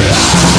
Yeah.